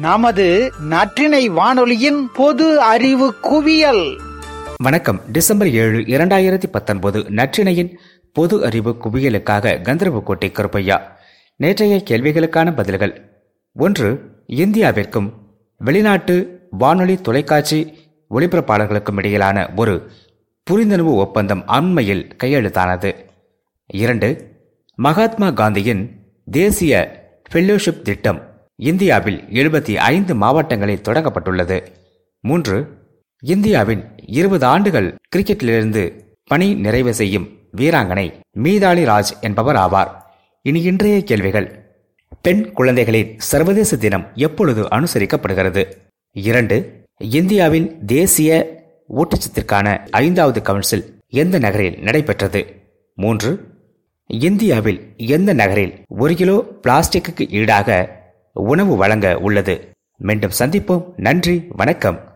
நமது நற்றினை வானொலியின் பொது அறிவு குவியல். வணக்கம். டிசம்பர் ஏழு இரண்டாயிரத்தி பத்தொன்பது நற்றினையின் பொது அறிவு குவியலுக்காக கந்தரவக்கோட்டை கருப்பையா. நேற்றைய கேள்விகளுக்கான பதில்கள். ஒன்று இந்தியாவிற்கும் வெளிநாட்டு வானொலி தொலைக்காட்சி ஒளிபரப்பாளர்களுக்கும் இடையிலான ஒரு புரிந்துணர்வு ஒப்பந்தம் அண்மையில் கையெழுத்தானது. இரண்டு மகாத்மா காந்தியின் தேசிய ஃபெல்லோஷிப் திட்டம் இந்தியாவில் எழுபத்தி ஐந்து மாவட்டங்களில் தொடங்கப்பட்டுள்ளது. மூன்று இந்தியாவின் இருபது ஆண்டுகள் கிரிக்கெட்டிலிருந்து பணி நிறைவு செய்யும் வீராங்கனை மீதாளி ராஜ் என்பவர் ஆவார். இனி இன்றைய கேள்விகள். பெண் குழந்தைகளின் சர்வதேச தினம் எப்பொழுது அனுசரிக்கப்படுகிறது? இரண்டு இந்தியாவின் தேசிய ஊட்டச்சத்திற்கான ஐந்தாவது கவுன்சில் எந்த நகரில் நடைபெற்றது? மூன்று இந்தியாவில் எந்த நகரில் ஒரு கிலோ பிளாஸ்டிக்கு ஈடாக உணவு வழங்க உள்ளது. மீண்டும் சந்திப்போம். நன்றி. வணக்கம்.